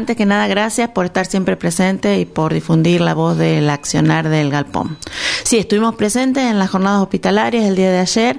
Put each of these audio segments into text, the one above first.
Antes que nada, gracias por estar siempre presente y por difundir la voz del accionar del Galpón. Sí, estuvimos presentes en las jornadas hospitalarias el día de ayer,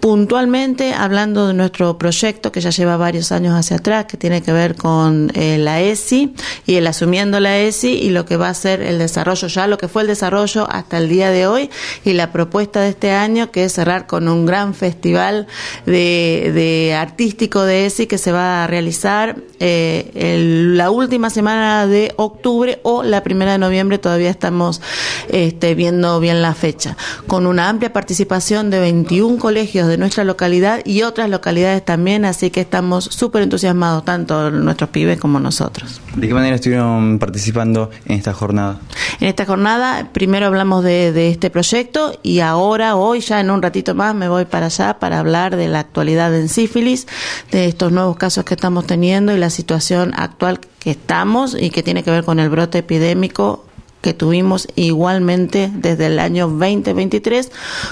puntualmente hablando de nuestro proyecto que ya lleva varios años hacia atrás, que tiene que ver con eh, la ESI y el asumiendo la ESI y lo que va a ser el desarrollo, ya lo que fue el desarrollo hasta el día de hoy y la propuesta de este año que es cerrar con un gran festival de, de artístico de ESI que se va a realizar eh, la última semana de octubre o la primera de noviembre, todavía estamos este, viendo bien la fecha, con una amplia participación de 21 colegios de nuestra localidad y otras localidades también, así que estamos súper entusiasmados, tanto nuestros pibes como nosotros. ¿De qué manera estuvieron participando en esta jornada? En esta jornada, primero hablamos de, de este proyecto y ahora, hoy, ya en un ratito más, me voy para allá para hablar de la actualidad en sífilis, de estos nuevos casos que estamos teniendo y la situación actual que estamos y que tiene que ver con el brote epidémico que tuvimos igualmente desde el año 2023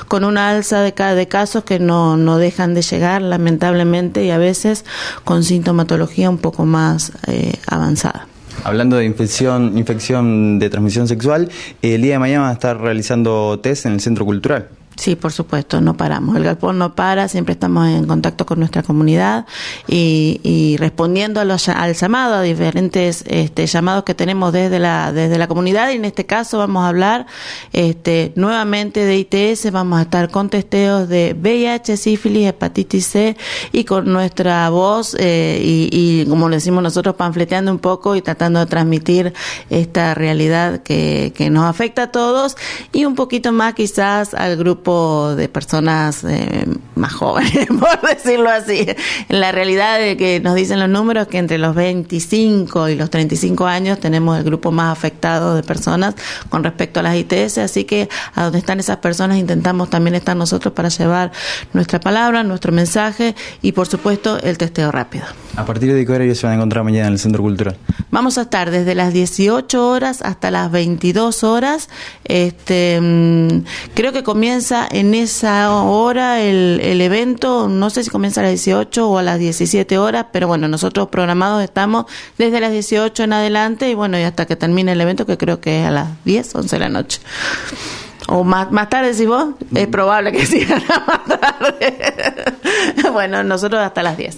con una alza de, de casos que no, no dejan de llegar lamentablemente y a veces con sintomatología un poco más eh, avanzada. Hablando de infección, infección de transmisión sexual, el día de mañana va a estar realizando test en el Centro Cultural. Sí, por supuesto, no paramos. El galpón no para, siempre estamos en contacto con nuestra comunidad y, y respondiendo a los, al llamado, a diferentes este, llamados que tenemos desde la, desde la comunidad y en este caso vamos a hablar este, nuevamente de ITS, vamos a estar con testeos de VIH, sífilis, hepatitis C y con nuestra voz eh, y, y como decimos nosotros, panfleteando un poco y tratando de transmitir esta realidad que, que nos afecta a todos y un poquito más quizás al grupo de personas eh, más jóvenes, por decirlo así. En la realidad de que nos dicen los números que entre los 25 y los 35 años tenemos el grupo más afectado de personas con respecto a las ITS, así que a donde están esas personas intentamos también estar nosotros para llevar nuestra palabra, nuestro mensaje y por supuesto el testeo rápido. ¿A partir de qué horario se van a encontrar mañana en el Centro Cultural? Vamos a estar desde las 18 horas hasta las 22 horas. Este, mmm, creo que comienza en esa hora el, el, evento, no sé si comienza a las 18 o a las 17 horas, pero bueno, nosotros programados estamos desde las 18 en adelante y bueno, y hasta que termine el evento, que creo que es a las 10, 11 de la noche. O más, más tarde, si vos, es probable que sigan más tarde. bueno, nosotros hasta las 10.